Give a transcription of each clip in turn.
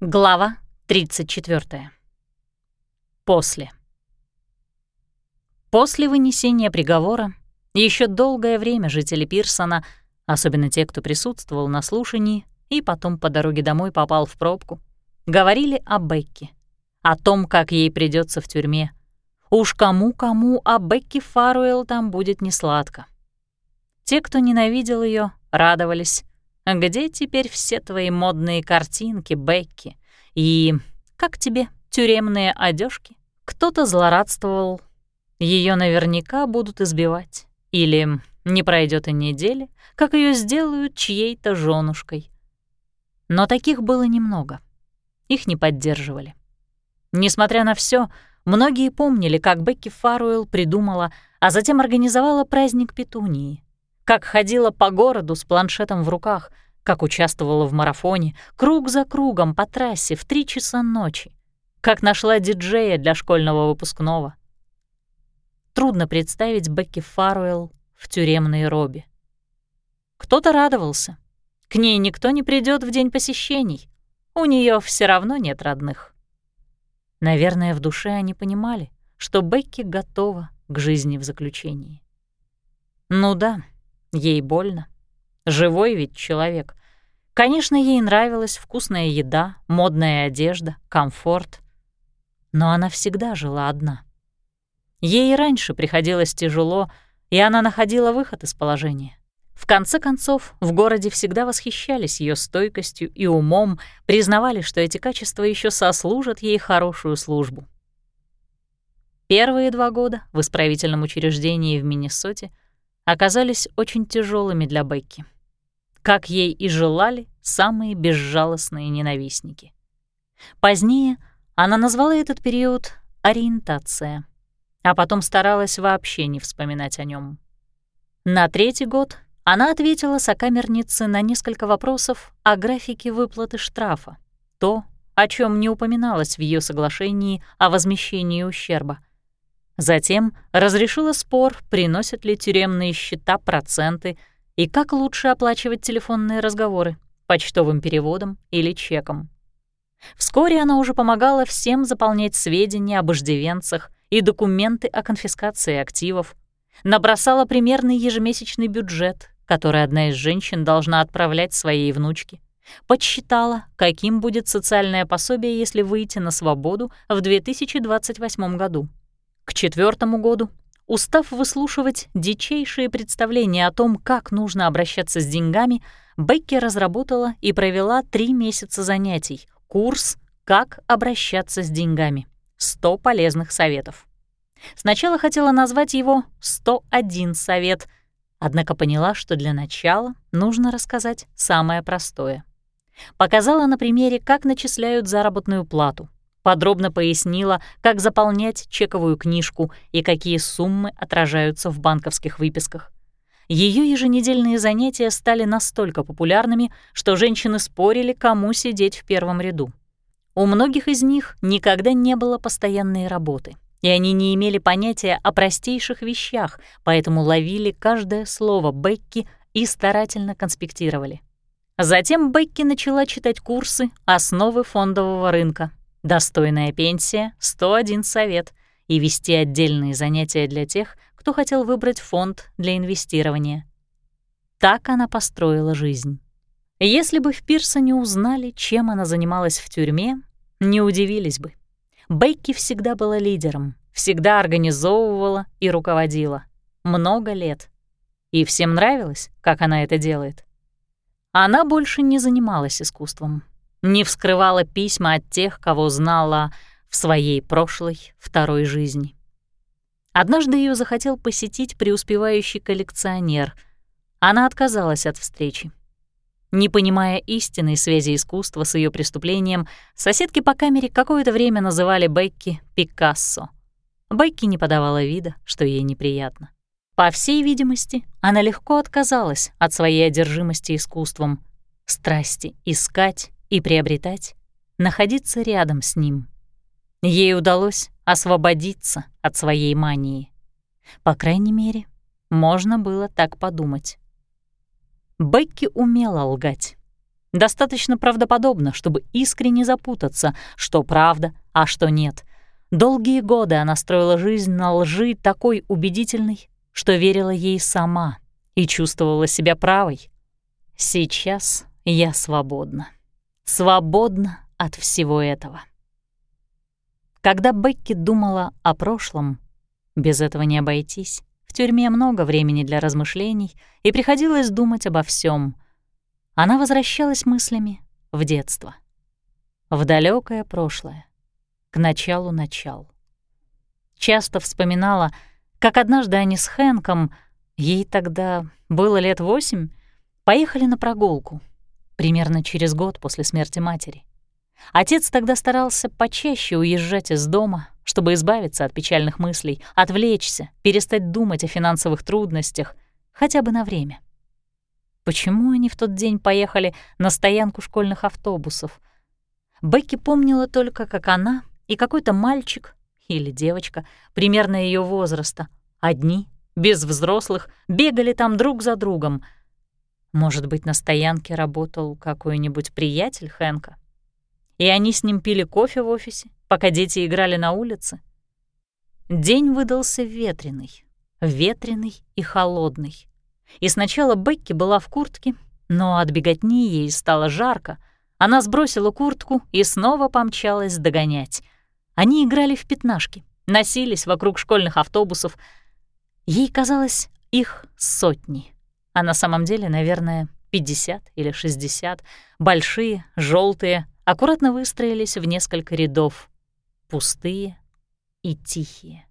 Глава 34. После. После вынесения приговора еще долгое время жители Пирсона, особенно те, кто присутствовал на слушании и потом по дороге домой попал в пробку, говорили о Бекке, о том, как ей придется в тюрьме. Уж кому-кому, а Бекки Фаруэлл там будет несладко. Те, кто ненавидел ее, радовались, где теперь все твои модные картинки, Бекки? И как тебе тюремные одежки? Кто-то злорадствовал. Ее наверняка будут избивать. Или не пройдет и недели, как ее сделают чьей-то женушкой. Но таких было немного. Их не поддерживали. Несмотря на все, многие помнили, как Бекки Фаруэлл придумала, а затем организовала праздник Петунии — как ходила по городу с планшетом в руках, как участвовала в марафоне, круг за кругом по трассе в три часа ночи, как нашла диджея для школьного выпускного. Трудно представить Бекки Фаруэлл в тюремной робе. Кто-то радовался. К ней никто не придет в день посещений. У нее все равно нет родных. Наверное, в душе они понимали, что Бекки готова к жизни в заключении. Ну да, Ей больно. Живой ведь человек. Конечно, ей нравилась вкусная еда, модная одежда, комфорт. Но она всегда жила одна. Ей и раньше приходилось тяжело, и она находила выход из положения. В конце концов, в городе всегда восхищались ее стойкостью и умом, признавали, что эти качества еще сослужат ей хорошую службу. Первые два года в исправительном учреждении в Миннесоте — оказались очень тяжелыми для Бекки. Как ей и желали самые безжалостные ненавистники. Позднее она назвала этот период «ориентация», а потом старалась вообще не вспоминать о нем. На третий год она ответила сокамернице на несколько вопросов о графике выплаты штрафа, то, о чем не упоминалось в ее соглашении о возмещении ущерба — Затем разрешила спор, приносят ли тюремные счета проценты и как лучше оплачивать телефонные разговоры, почтовым переводом или чеком. Вскоре она уже помогала всем заполнять сведения об иждивенцах и документы о конфискации активов, набросала примерный ежемесячный бюджет, который одна из женщин должна отправлять своей внучке, подсчитала, каким будет социальное пособие, если выйти на свободу в 2028 году. Четвертому году, устав выслушивать дичайшие представления о том, как нужно обращаться с деньгами, Бекки разработала и провела три месяца занятий, курс «Как обращаться с деньгами. 100 полезных советов». Сначала хотела назвать его «101 совет», однако поняла, что для начала нужно рассказать самое простое. Показала на примере, как начисляют заработную плату — подробно пояснила, как заполнять чековую книжку и какие суммы отражаются в банковских выписках. Ее еженедельные занятия стали настолько популярными, что женщины спорили, кому сидеть в первом ряду. У многих из них никогда не было постоянной работы, и они не имели понятия о простейших вещах, поэтому ловили каждое слово Бекки и старательно конспектировали. Затем Бекки начала читать курсы «Основы фондового рынка», Достойная пенсия — 101 совет и вести отдельные занятия для тех, кто хотел выбрать фонд для инвестирования. Так она построила жизнь. Если бы в Пирсоне узнали, чем она занималась в тюрьме, не удивились бы. Бейки всегда была лидером, всегда организовывала и руководила. Много лет. И всем нравилось, как она это делает. Она больше не занималась искусством не вскрывала письма от тех, кого знала в своей прошлой второй жизни. Однажды ее захотел посетить преуспевающий коллекционер. Она отказалась от встречи. Не понимая истинной связи искусства с ее преступлением, соседки по камере какое-то время называли Бекки Пикассо. Бекки не подавала вида, что ей неприятно. По всей видимости, она легко отказалась от своей одержимости искусством, страсти искать и приобретать, находиться рядом с ним. Ей удалось освободиться от своей мании. По крайней мере, можно было так подумать. Бекки умела лгать. Достаточно правдоподобно, чтобы искренне запутаться, что правда, а что нет. Долгие годы она строила жизнь на лжи такой убедительной, что верила ей сама и чувствовала себя правой. Сейчас я свободна. Свободна от всего этого. Когда Бекки думала о прошлом, без этого не обойтись. В тюрьме много времени для размышлений, и приходилось думать обо всем. Она возвращалась мыслями в детство, в далекое прошлое, к началу начал. Часто вспоминала, как однажды они с Хэнком, ей тогда было лет восемь, поехали на прогулку, примерно через год после смерти матери. Отец тогда старался почаще уезжать из дома, чтобы избавиться от печальных мыслей, отвлечься, перестать думать о финансовых трудностях, хотя бы на время. Почему они в тот день поехали на стоянку школьных автобусов? Бекки помнила только, как она и какой-то мальчик или девочка примерно ее возраста, одни, без взрослых, бегали там друг за другом. Может быть, на стоянке работал какой-нибудь приятель Хэнка? и они с ним пили кофе в офисе, пока дети играли на улице. День выдался ветреный, ветреный и холодный. И сначала Бекки была в куртке, но от беготни ей стало жарко. Она сбросила куртку и снова помчалась догонять. Они играли в пятнашки, носились вокруг школьных автобусов. Ей казалось, их сотни, а на самом деле, наверное, 50 или 60, большие, желтые, аккуратно выстроились в несколько рядов, пустые и тихие.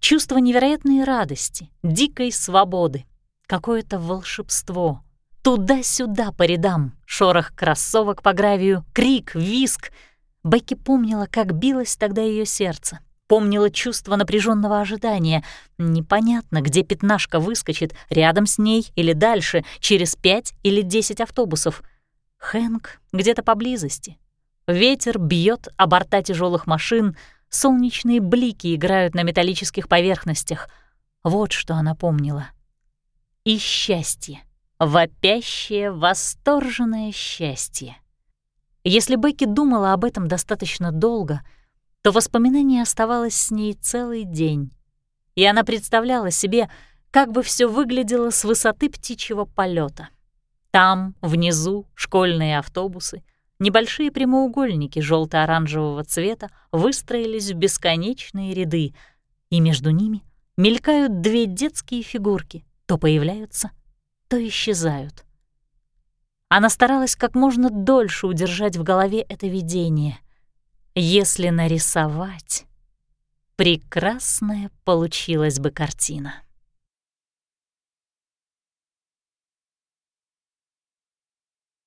Чувство невероятной радости, дикой свободы, какое-то волшебство. Туда-сюда по рядам, шорох кроссовок по гравию, крик, виск. Бекки помнила, как билось тогда ее сердце. Помнила чувство напряженного ожидания. Непонятно, где пятнашка выскочит, рядом с ней или дальше, через пять или десять автобусов — Хэнк где-то поблизости. Ветер бьет о борта тяжелых машин, солнечные блики играют на металлических поверхностях. Вот что она помнила. И счастье. Вопящее, восторженное счастье. Если Бекки думала об этом достаточно долго, то воспоминание оставалось с ней целый день. И она представляла себе, как бы все выглядело с высоты птичьего полета. Там, внизу, школьные автобусы, небольшие прямоугольники желто оранжевого цвета выстроились в бесконечные ряды, и между ними мелькают две детские фигурки, то появляются, то исчезают. Она старалась как можно дольше удержать в голове это видение. Если нарисовать, прекрасная получилась бы картина.